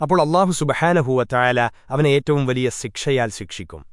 അപ്പോൾ അള്ളാഹു സുബഹാനഹൂവ അവനെ ഏറ്റവും വലിയ ശിക്ഷയാൽ ശിക്ഷിക്കും.